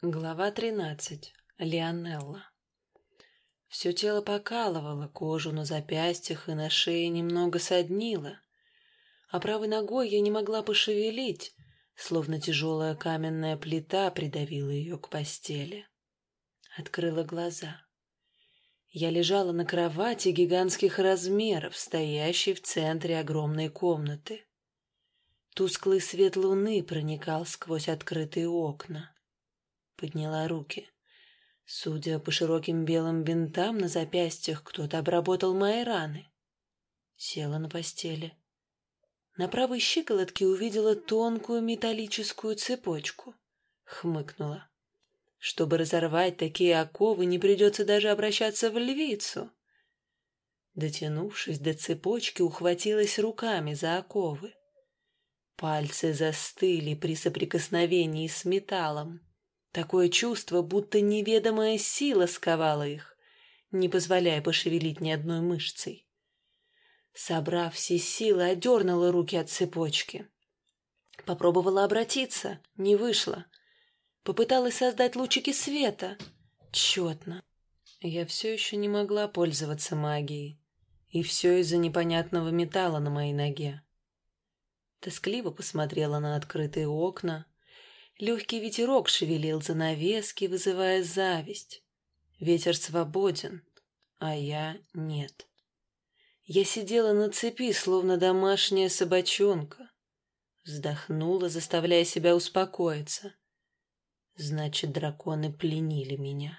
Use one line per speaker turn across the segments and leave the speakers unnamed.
Глава тринадцать. Лионелла. Все тело покалывало, кожу на запястьях и на шее немного соднило, а правой ногой я не могла пошевелить, словно тяжелая каменная плита придавила ее к постели. Открыла глаза. Я лежала на кровати гигантских размеров, стоящей в центре огромной комнаты. Тусклый свет луны проникал сквозь открытые окна подняла руки. Судя по широким белым бинтам на запястьях, кто-то обработал мои раны. Села на постели. На правой щиколотке увидела тонкую металлическую цепочку. Хмыкнула. Чтобы разорвать такие оковы, не придется даже обращаться в львицу. Дотянувшись до цепочки, ухватилась руками за оковы. Пальцы застыли при соприкосновении с металлом. Такое чувство, будто неведомая сила сковала их, не позволяя пошевелить ни одной мышцей. Собрав все силы, одернула руки от цепочки. Попробовала обратиться, не вышло. Попыталась создать лучики света. Тщетно. Я все еще не могла пользоваться магией. И все из-за непонятного металла на моей ноге. Тоскливо посмотрела на открытые окна, Легкий ветерок шевелил занавески, вызывая зависть. Ветер свободен, а я нет. Я сидела на цепи, словно домашняя собачонка. Вздохнула, заставляя себя успокоиться. Значит, драконы пленили меня.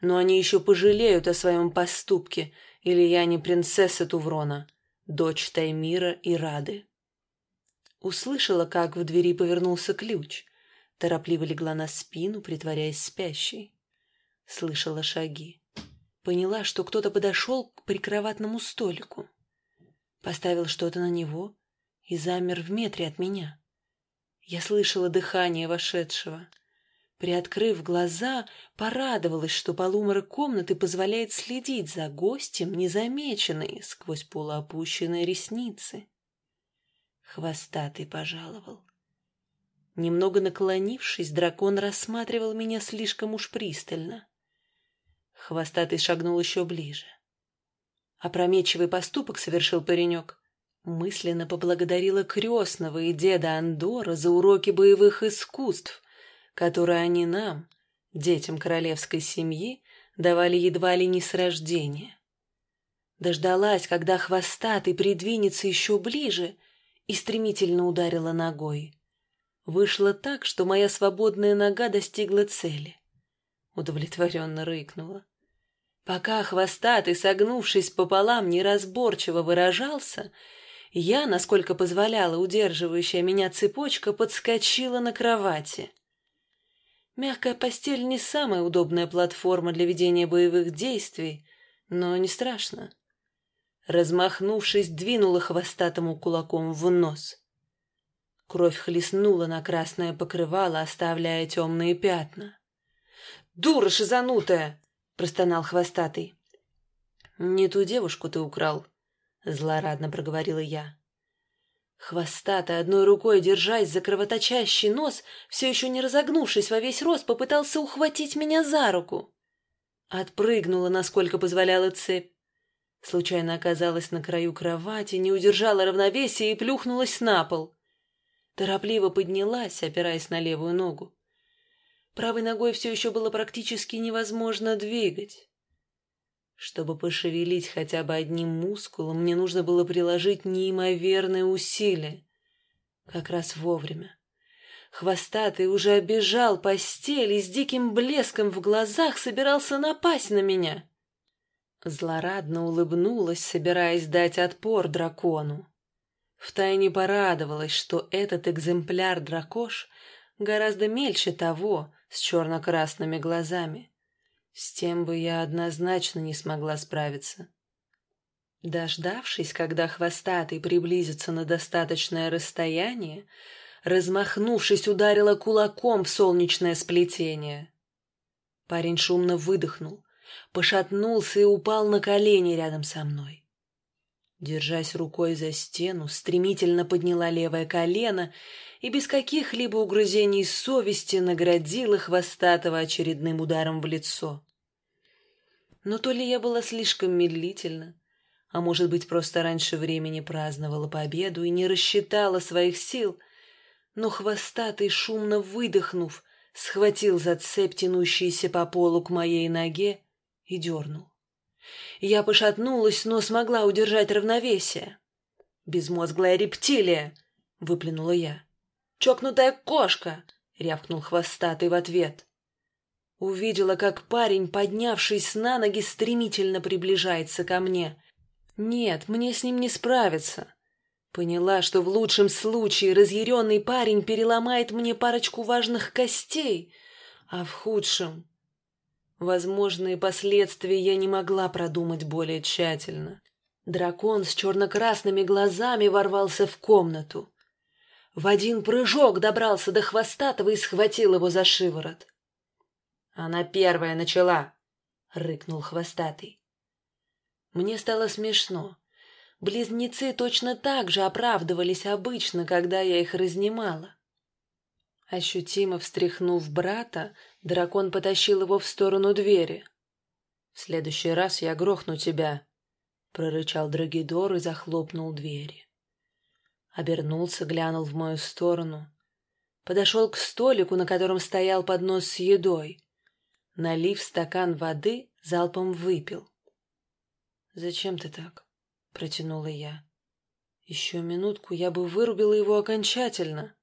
Но они еще пожалеют о своем поступке, или я не принцесса Туврона, дочь Таймира и Рады. Услышала, как в двери повернулся ключ. Торопливо легла на спину, притворяясь спящей. Слышала шаги. Поняла, что кто-то подошел к прикроватному столику. Поставил что-то на него и замер в метре от меня. Я слышала дыхание вошедшего. Приоткрыв глаза, порадовалась, что полумрак комнаты позволяет следить за гостем, незамеченной сквозь полуопущенные ресницы. Хвостатый пожаловал. Немного наклонившись, дракон рассматривал меня слишком уж пристально. Хвостатый шагнул еще ближе. Опрометчивый поступок совершил паренек. Мысленно поблагодарила крестного и деда Андора за уроки боевых искусств, которые они нам, детям королевской семьи, давали едва ли не с рождения. Дождалась, когда хвостатый придвинется еще ближе, и стремительно ударила ногой. Вышло так, что моя свободная нога достигла цели. Удовлетворенно рыкнула. Пока хвостатый, согнувшись пополам, неразборчиво выражался, я, насколько позволяла удерживающая меня цепочка, подскочила на кровати. Мягкая постель не самая удобная платформа для ведения боевых действий, но не страшно размахнувшись, двинула хвостатому кулаком в нос. Кровь хлестнула на красное покрывало, оставляя темные пятна. «Дура шизанутая!» — простонал хвостатый. «Не ту девушку ты украл», — злорадно проговорила я. Хвостатый, одной рукой держась за кровоточащий нос, все еще не разогнувшись во весь рост, попытался ухватить меня за руку. Отпрыгнула, насколько позволяла цепь. Случайно оказалась на краю кровати, не удержала равновесия и плюхнулась на пол. Торопливо поднялась, опираясь на левую ногу. Правой ногой все еще было практически невозможно двигать. Чтобы пошевелить хотя бы одним мускулом, мне нужно было приложить неимоверное усилие. Как раз вовремя. Хвостатый уже обежал постель и с диким блеском в глазах собирался напасть на меня. Злорадно улыбнулась, собираясь дать отпор дракону. Втайне порадовалась, что этот экземпляр дракош гораздо мельче того с черно-красными глазами. С тем бы я однозначно не смогла справиться. Дождавшись, когда хвостатый приблизится на достаточное расстояние, размахнувшись, ударила кулаком в солнечное сплетение. Парень шумно выдохнул, пошатнулся и упал на колени рядом со мной. Держась рукой за стену, стремительно подняла левое колено и без каких-либо угрызений совести наградила хвостатого очередным ударом в лицо. Но то ли я была слишком медлительна, а может быть, просто раньше времени праздновала победу и не рассчитала своих сил, но хвостатый, шумно выдохнув, схватил за цепь, тянущийся по полу к моей ноге, и дернул. Я пошатнулась, но смогла удержать равновесие. «Безмозглая рептилия!» — выплюнула я. «Чокнутая кошка!» — рявкнул хвостатый в ответ. Увидела, как парень, поднявшись на ноги, стремительно приближается ко мне. Нет, мне с ним не справиться. Поняла, что в лучшем случае разъяренный парень переломает мне парочку важных костей, а в худшем... Возможные последствия я не могла продумать более тщательно. Дракон с черно-красными глазами ворвался в комнату. В один прыжок добрался до хвостатого и схватил его за шиворот. «Она первая начала!» — рыкнул хвостатый. Мне стало смешно. Близнецы точно так же оправдывались обычно, когда я их разнимала. Ощутимо встряхнув брата, дракон потащил его в сторону двери. «В следующий раз я грохну тебя», — прорычал Драгидор и захлопнул двери. Обернулся, глянул в мою сторону. Подошел к столику, на котором стоял поднос с едой. Налив стакан воды, залпом выпил. «Зачем ты так?» — протянула я. «Еще минутку я бы вырубила его окончательно».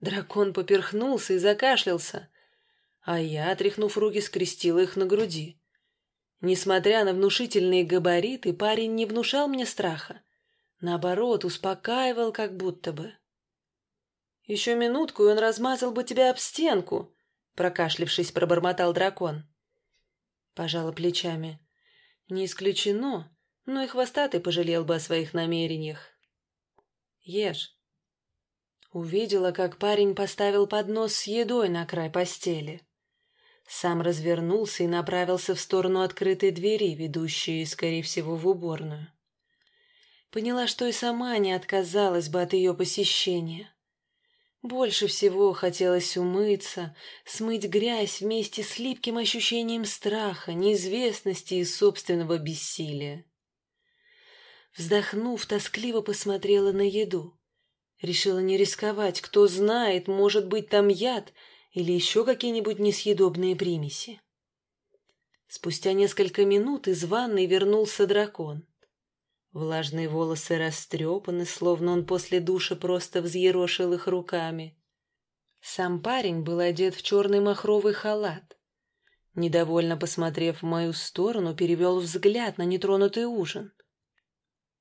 Дракон поперхнулся и закашлялся, а я, отряхнув руки, скрестила их на груди. Несмотря на внушительные габариты, парень не внушал мне страха. Наоборот, успокаивал как будто бы. «Еще минутку, и он размазал бы тебя об стенку», — прокашлившись, пробормотал дракон. Пожала плечами. Не исключено, но и хвостатый пожалел бы о своих намерениях. Ешь. Увидела, как парень поставил поднос с едой на край постели. Сам развернулся и направился в сторону открытой двери, ведущей, скорее всего, в уборную. Поняла, что и сама не отказалась бы от ее посещения. Больше всего хотелось умыться, смыть грязь вместе с липким ощущением страха, неизвестности и собственного бессилия. Вздохнув, тоскливо посмотрела на еду. Решила не рисковать, кто знает, может быть там яд или еще какие-нибудь несъедобные примеси. Спустя несколько минут из ванной вернулся дракон. Влажные волосы растрепаны, словно он после душа просто взъерошил их руками. Сам парень был одет в черный махровый халат. Недовольно посмотрев в мою сторону, перевел взгляд на нетронутый ужин.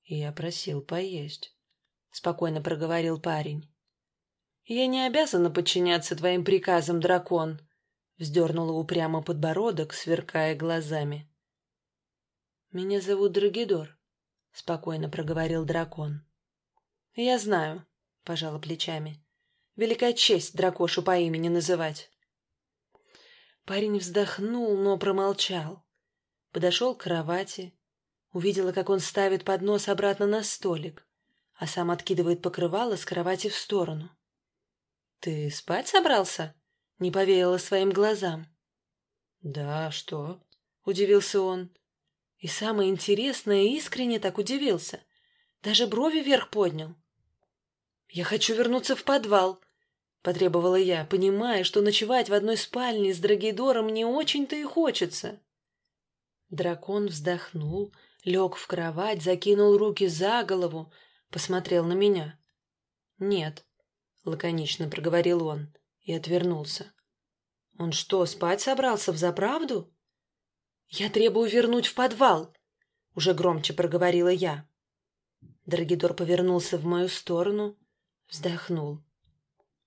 «Я просил поесть», — спокойно проговорил парень. «Я не обязана подчиняться твоим приказам, дракон», — вздернула упрямо подбородок, сверкая глазами. «Меня зовут Драгидор», — спокойно проговорил дракон. «Я знаю», — пожала плечами. «Великая честь дракошу по имени называть». Парень вздохнул, но промолчал. Подошел к кровати, увидела, как он ставит поднос обратно на столик, а сам откидывает покрывало с кровати в сторону. «Ты спать собрался?» — не поверила своим глазам. «Да, что?» — удивился он. И самое интересное, искренне так удивился. Даже брови вверх поднял. «Я хочу вернуться в подвал», — потребовала я, понимая, что ночевать в одной спальне с Драгидором не очень-то и хочется. Дракон вздохнул, лег в кровать, закинул руки за голову, посмотрел на меня. «Нет», — лаконично проговорил он и отвернулся. «Он что, спать собрался в заправду?» «Я требую вернуть в подвал!» — уже громче проговорила я. Драгидор повернулся в мою сторону, вздохнул.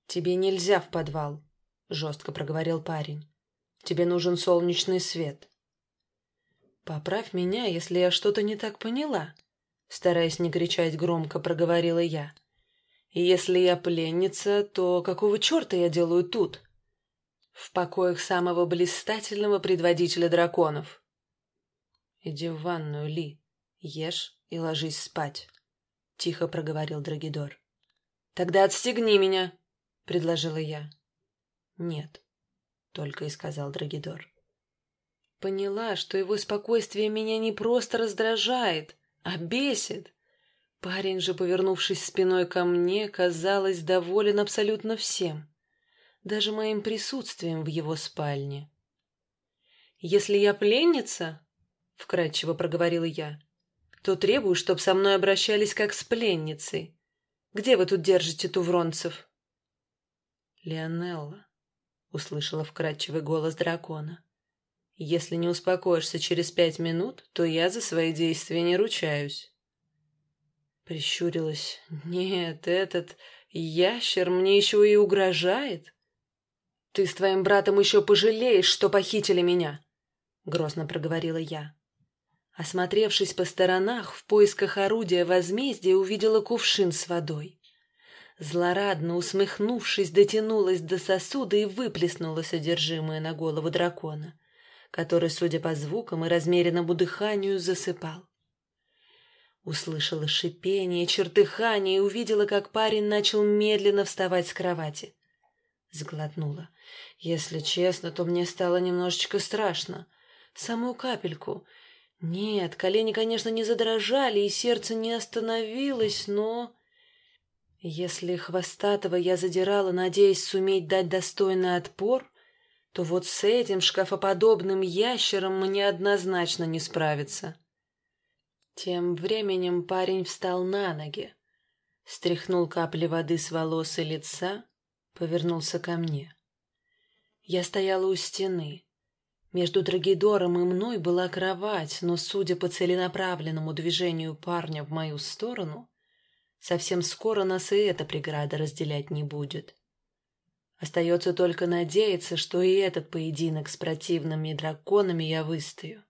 «Тебе нельзя в подвал», — жестко проговорил парень. «Тебе нужен солнечный свет». «Поправь меня, если я что-то не так поняла», — стараясь не кричать громко, проговорила я. «И если я пленница, то какого черта я делаю тут?» в покоях самого блистательного предводителя драконов. «Иди в ванную, Ли», — Ешь и ложись спать, — тихо проговорил Драгидор. Тогда отстегни меня, — предложила я. Нет, — только и сказал Драгидор. Поняла, что его спокойствие меня не просто раздражает, а бесит. Парень же, повернувшись спиной ко мне, казалось, доволен абсолютно всем, даже моим присутствием в его спальне. «Если я пленница, — вкратчиво проговорила я, — то требую, чтобы со мной обращались как с пленницей. Где вы тут держите тувронцев?» «Леонелла», — услышала вкрадчивый голос дракона. Если не успокоишься через пять минут, то я за свои действия не ручаюсь. Прищурилась. Нет, этот ящер мне еще и угрожает. Ты с твоим братом еще пожалеешь, что похитили меня, грозно проговорила я. Осмотревшись по сторонах, в поисках орудия возмездия увидела кувшин с водой. Злорадно усмехнувшись, дотянулась до сосуда и выплеснула содержимое на голову дракона который, судя по звукам и размеренному дыханию, засыпал. Услышала шипение, чертыхание и увидела, как парень начал медленно вставать с кровати. Сглотнула. Если честно, то мне стало немножечко страшно. Самую капельку. Нет, колени, конечно, не задрожали, и сердце не остановилось, но... Если хвостатого я задирала, надеясь суметь дать достойный отпор, то вот с этим шкафоподобным ящером мне однозначно не справиться. Тем временем парень встал на ноги, стряхнул капли воды с волос и лица, повернулся ко мне. Я стояла у стены. Между Драгидором и мной была кровать, но, судя по целенаправленному движению парня в мою сторону, совсем скоро нас и эта преграда разделять не будет. Остается только надеяться, что и этот поединок с противными драконами я выстою.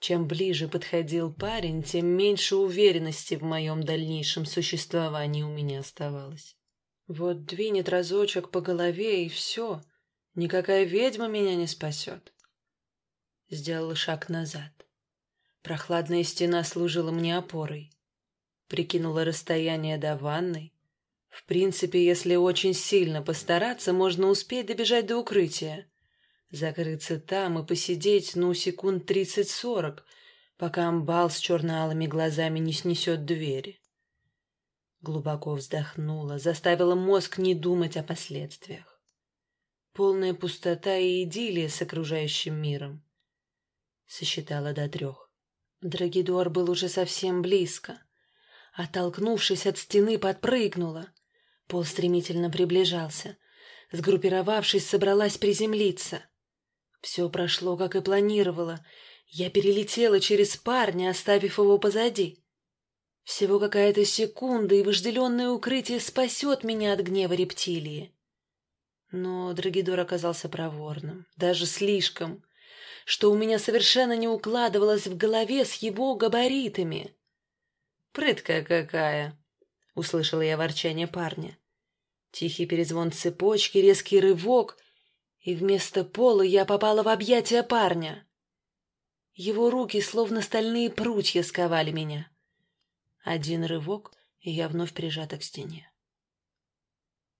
Чем ближе подходил парень, тем меньше уверенности в моем дальнейшем существовании у меня оставалось. Вот двинет разочек по голове, и все. Никакая ведьма меня не спасет. Сделала шаг назад. Прохладная стена служила мне опорой. Прикинула расстояние до ванной, в принципе, если очень сильно постараться, можно успеть добежать до укрытия. Закрыться там и посидеть, ну, секунд тридцать-сорок, пока амбал с черно-алыми глазами не снесет двери. Глубоко вздохнула, заставила мозг не думать о последствиях. Полная пустота и идиллия с окружающим миром. Сосчитала до трех. Драгидор был уже совсем близко. Оттолкнувшись от стены, подпрыгнула. Пол стремительно приближался. Сгруппировавшись, собралась приземлиться. Все прошло, как и планировала. Я перелетела через парня, оставив его позади. Всего какая-то секунда, и вожделенное укрытие спасет меня от гнева рептилии. Но Драгидор оказался проворным, даже слишком, что у меня совершенно не укладывалось в голове с его габаритами. «Прыткая какая!» услышала я ворчание парня. Тихий перезвон цепочки, резкий рывок, и вместо пола я попала в объятия парня. Его руки, словно стальные прутья, сковали меня. Один рывок, и я вновь прижата к стене.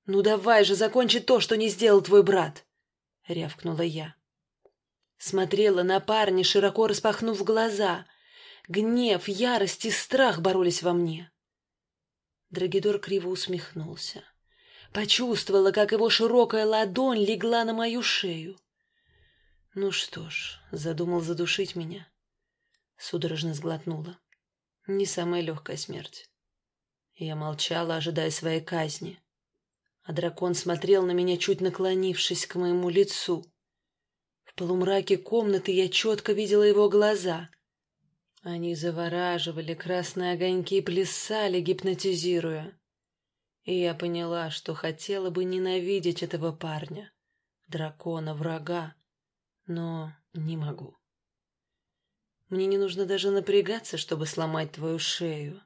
«Ну давай же, закончи то, что не сделал твой брат!» — рявкнула я. Смотрела на парня, широко распахнув глаза. Гнев, ярость и страх боролись во мне. Драгидор криво усмехнулся. Почувствовала, как его широкая ладонь легла на мою шею. Ну что ж, задумал задушить меня. Судорожно сглотнула. Не самая легкая смерть. Я молчала, ожидая своей казни. А дракон смотрел на меня, чуть наклонившись к моему лицу. В полумраке комнаты я четко видела его глаза. Они завораживали, красные огоньки плясали, гипнотизируя. И я поняла, что хотела бы ненавидеть этого парня, дракона, врага, но не могу. Мне не нужно даже напрягаться, чтобы сломать твою шею,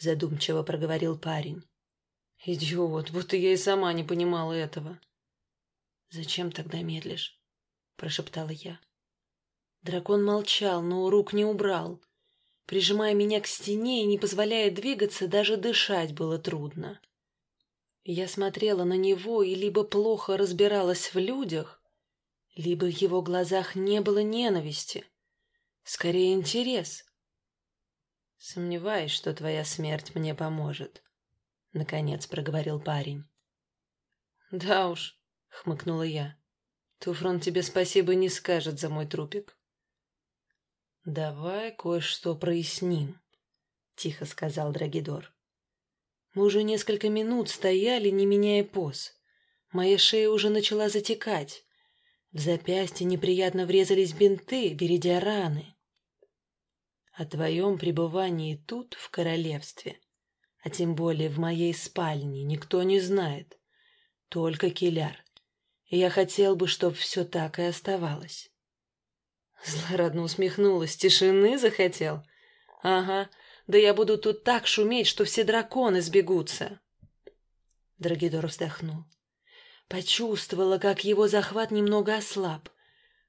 задумчиво проговорил парень. Идиот, будто я и сама не понимала этого. Зачем тогда медлишь? прошептала я. Дракон молчал, но рук не убрал. прижимая меня к стене и не позволяя двигаться, даже дышать было трудно. Я смотрела на него и либо плохо разбиралась в людях, либо в его глазах не было ненависти, скорее интерес. «Сомневаюсь, что твоя смерть мне поможет», — наконец проговорил парень. «Да уж», — хмыкнула я, — «Туфрон тебе спасибо не скажет за мой трупик». «Давай кое-что проясним», — тихо сказал Драгидор. Мы уже несколько минут стояли, не меняя поз. Моя шея уже начала затекать. В запястье неприятно врезались бинты, бередя раны. О твоем пребывании тут, в королевстве, а тем более в моей спальне, никто не знает. Только Киляр. И я хотел бы, чтобы все так и оставалось. Злорадно усмехнулась. Тишины захотел? Ага, да я буду тут так шуметь, что все драконы сбегутся. Драгидор вздохнул. Почувствовала, как его захват немного ослаб.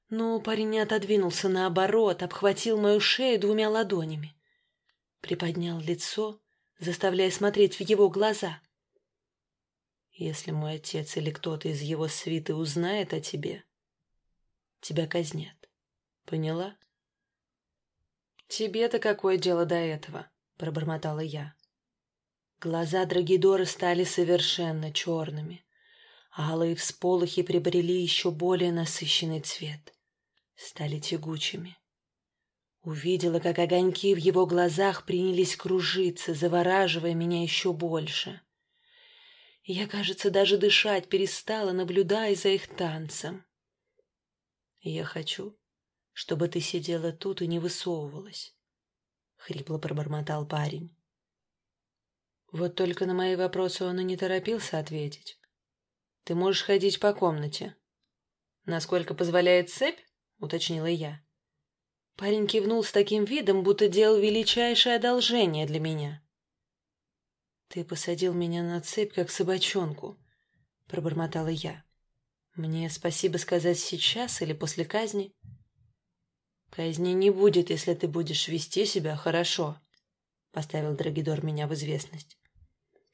Но парень не отодвинулся наоборот, обхватил мою шею двумя ладонями. Приподнял лицо, заставляя смотреть в его глаза. «Если мой отец или кто-то из его свиты узнает о тебе, тебя казнят. Поняла?» «Тебе-то какое дело до этого?» — пробормотала я. Глаза Драгидора стали совершенно черными. Алые всполохи приобрели еще более насыщенный цвет. Стали тягучими. Увидела, как огоньки в его глазах принялись кружиться, завораживая меня еще больше. Я, кажется, даже дышать перестала, наблюдая за их танцем. Я хочу, чтобы ты сидела тут и не высовывалась, — хрипло пробормотал парень. Вот только на мои вопросы он и не торопился ответить. Ты можешь ходить по комнате. Насколько позволяет цепь, — уточнила я. Парень кивнул с таким видом, будто делал величайшее одолжение для меня. «Ты посадил меня на цепь, как собачонку», — пробормотала я. «Мне спасибо сказать сейчас или после казни?» «Казни не будет, если ты будешь вести себя хорошо», — поставил Драгидор меня в известность.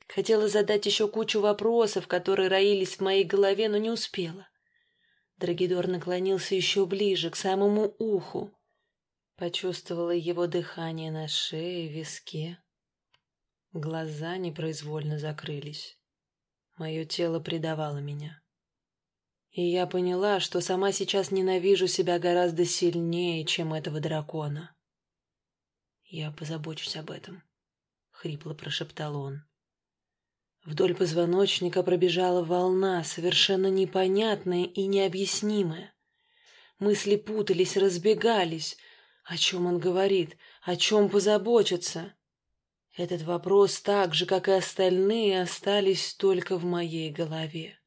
Хотела задать еще кучу вопросов, которые роились в моей голове, но не успела. Драгидор наклонился еще ближе, к самому уху. Почувствовала его дыхание на шее, виске. Глаза непроизвольно закрылись. Мое тело предавало меня. И я поняла, что сама сейчас ненавижу себя гораздо сильнее, чем этого дракона. «Я позабочусь об этом», — хрипло прошептал он. Вдоль позвоночника пробежала волна, совершенно непонятная и необъяснимая. Мысли путались, разбегались. О чем он говорит? О чем позаботиться? Этот вопрос так же, как и остальные, остались только в моей голове.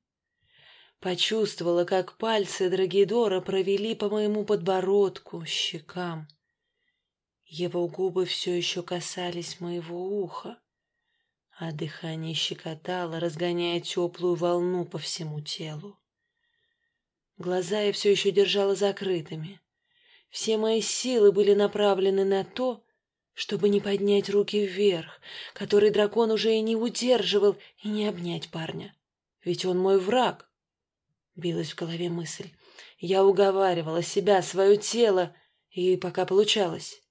Почувствовала, как пальцы Драгидора провели по моему подбородку, щекам. Его губы все еще касались моего уха, а дыхание щекотало, разгоняя теплую волну по всему телу. Глаза я все еще держала закрытыми. Все мои силы были направлены на то, чтобы не поднять руки вверх, который дракон уже и не удерживал, и не обнять парня. Ведь он мой враг. Билась в голове мысль. Я уговаривала себя, свое тело, и пока получалось.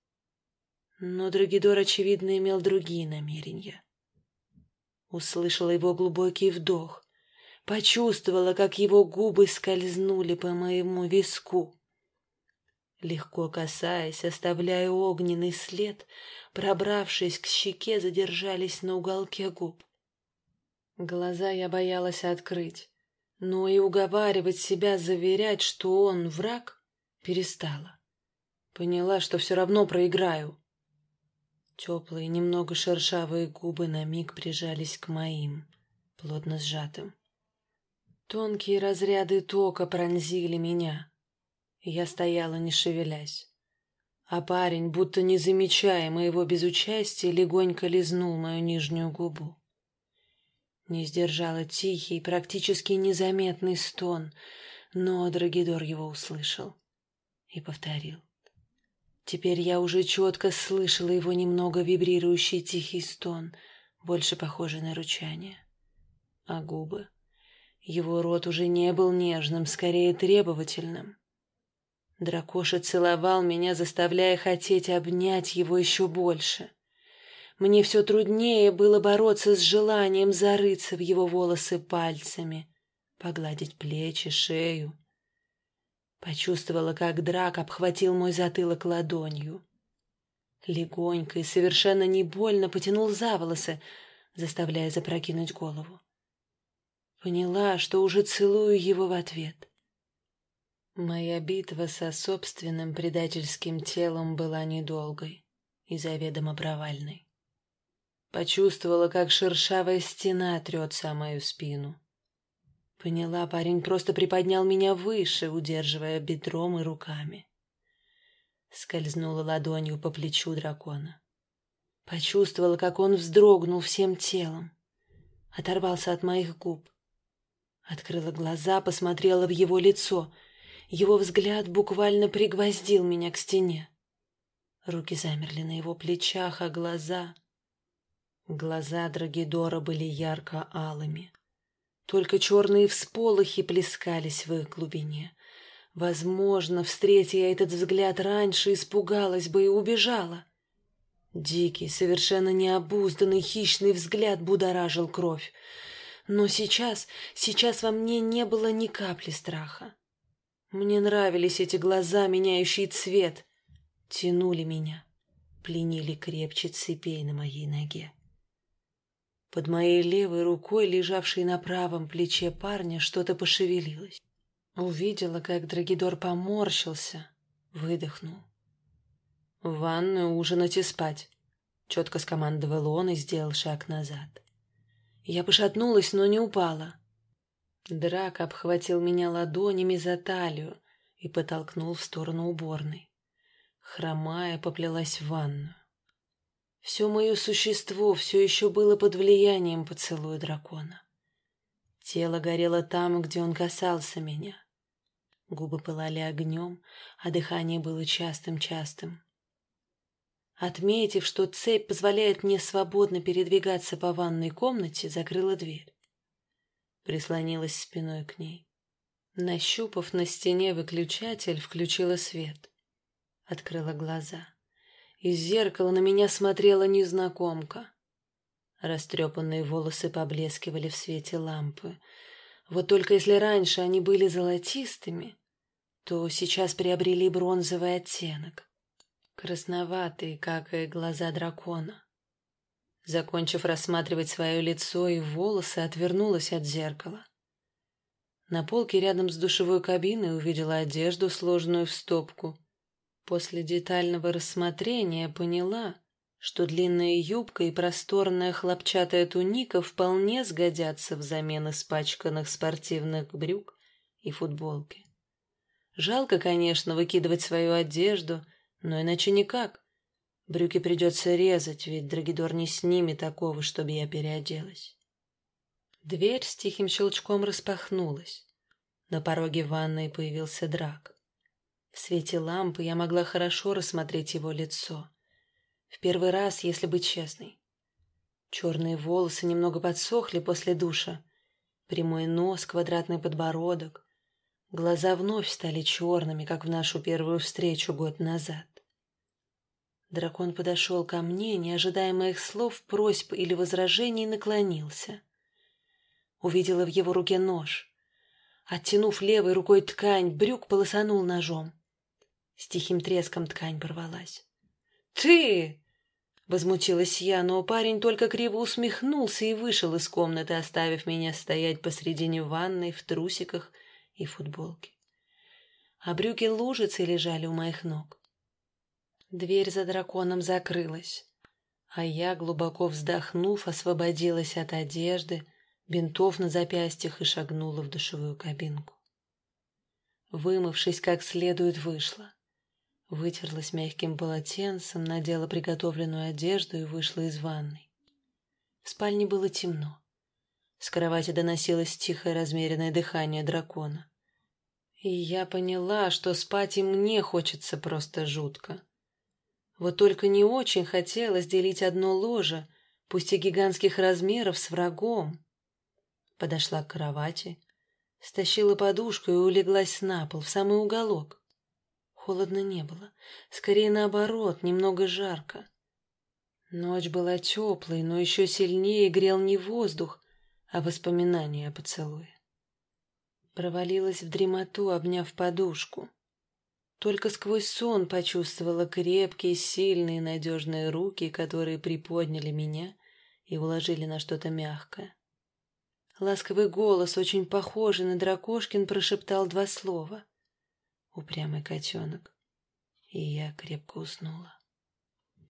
Но Драгидор, очевидно, имел другие намерения. Услышала его глубокий вдох, почувствовала, как его губы скользнули по моему виску. Легко касаясь, оставляя огненный след, пробравшись к щеке, задержались на уголке губ. Глаза я боялась открыть но и уговаривать себя заверять, что он враг, перестала. Поняла, что все равно проиграю. Теплые, немного шершавые губы на миг прижались к моим, плотно сжатым. Тонкие разряды тока пронзили меня. Я стояла, не шевелясь. А парень, будто не замечая моего безучастия, легонько лизнул мою нижнюю губу. Не сдержала тихий, практически незаметный стон, но Драгидор его услышал и повторил. Теперь я уже четко слышала его немного вибрирующий тихий стон, больше похожий на ручание. А губы? Его рот уже не был нежным, скорее требовательным. Дракоша целовал меня, заставляя хотеть обнять его еще больше. Мне все труднее было бороться с желанием зарыться в его волосы пальцами, погладить плечи, шею. Почувствовала, как драк обхватил мой затылок ладонью. Легонько и совершенно не больно потянул за волосы, заставляя запрокинуть голову. Поняла, что уже целую его в ответ. Моя битва со собственным предательским телом была недолгой и заведомо провальной. Почувствовала, как шершавая стена трется о мою спину. Поняла, парень просто приподнял меня выше, удерживая бедром и руками. Скользнула ладонью по плечу дракона. Почувствовала, как он вздрогнул всем телом. Оторвался от моих губ. Открыла глаза, посмотрела в его лицо — его взгляд буквально пригвоздил меня к стене. Руки замерли на его плечах, а глаза... Глаза Драгидора были ярко-алыми. Только черные всполохи плескались в их глубине. Возможно, встретя этот взгляд раньше, испугалась бы и убежала. Дикий, совершенно необузданный, хищный взгляд будоражил кровь. Но сейчас, сейчас во мне не было ни капли страха. Мне нравились эти глаза, меняющие цвет. Тянули меня, пленили крепче цепей на моей ноге. Под моей левой рукой, лежавшей на правом плече парня, что-то пошевелилось. Увидела, как Драгидор поморщился, выдохнул. «В ванную ужинать и спать», — четко скомандовал он и сделал шаг назад. Я пошатнулась, но не упала. Драк обхватил меня ладонями за талию и потолкнул в сторону уборной. Хромая, поплелась в ванну. Все мое существо все еще было под влиянием поцелуя дракона. Тело горело там, где он касался меня. Губы пылали огнем, а дыхание было частым-частым. Отметив, что цепь позволяет мне свободно передвигаться по ванной комнате, закрыла дверь прислонилась спиной к ней. Нащупав на стене выключатель, включила свет. Открыла глаза. Из зеркала на меня смотрела незнакомка. Растрепанные волосы поблескивали в свете лампы. Вот только если раньше они были золотистыми, то сейчас приобрели бронзовый оттенок. Красноватые, как и глаза дракона. Закончив рассматривать свое лицо и волосы, отвернулась от зеркала. На полке рядом с душевой кабиной увидела одежду, сложенную в стопку. После детального рассмотрения поняла, что длинная юбка и просторная хлопчатая туника вполне сгодятся взамен испачканных спортивных брюк и футболки. Жалко, конечно, выкидывать свою одежду, но иначе никак. Брюки придется резать, ведь Драгидор не снимет такого, чтобы я переоделась. Дверь с тихим щелчком распахнулась. На пороге ванной появился драк. В свете лампы я могла хорошо рассмотреть его лицо. В первый раз, если быть честной. Черные волосы немного подсохли после душа. Прямой нос, квадратный подбородок. Глаза вновь стали черными, как в нашу первую встречу год назад. Дракон подошел ко мне, не ожидая моих слов, просьб или возражений, наклонился. Увидела в его руке нож. Оттянув левой рукой ткань, брюк полосанул ножом. С тихим треском ткань порвалась. «Ты!» — возмутилась я, но парень только криво усмехнулся и вышел из комнаты, оставив меня стоять посредине ванной в трусиках и футболке. А брюки лужицей лежали у моих ног. Дверь за драконом закрылась, а я, глубоко вздохнув, освободилась от одежды, бинтов на запястьях и шагнула в душевую кабинку. Вымывшись как следует, вышла. Вытерлась мягким полотенцем, надела приготовленную одежду и вышла из ванной. В спальне было темно. С кровати доносилось тихое размеренное дыхание дракона. И я поняла, что спать и мне хочется просто жутко. Вот только не очень хотелось делить одно ложе, пусть и гигантских размеров, с врагом. Подошла к кровати, стащила подушку и улеглась на пол, в самый уголок. Холодно не было, скорее наоборот, немного жарко. Ночь была теплой, но еще сильнее грел не воздух, а воспоминания о поцелуе. Провалилась в дремоту, обняв подушку. Только сквозь сон почувствовала крепкие, сильные, надежные руки, которые приподняли меня и уложили на что-то мягкое. Ласковый голос, очень похожий на дракошкин, прошептал два слова. Упрямый котенок. И я крепко уснула.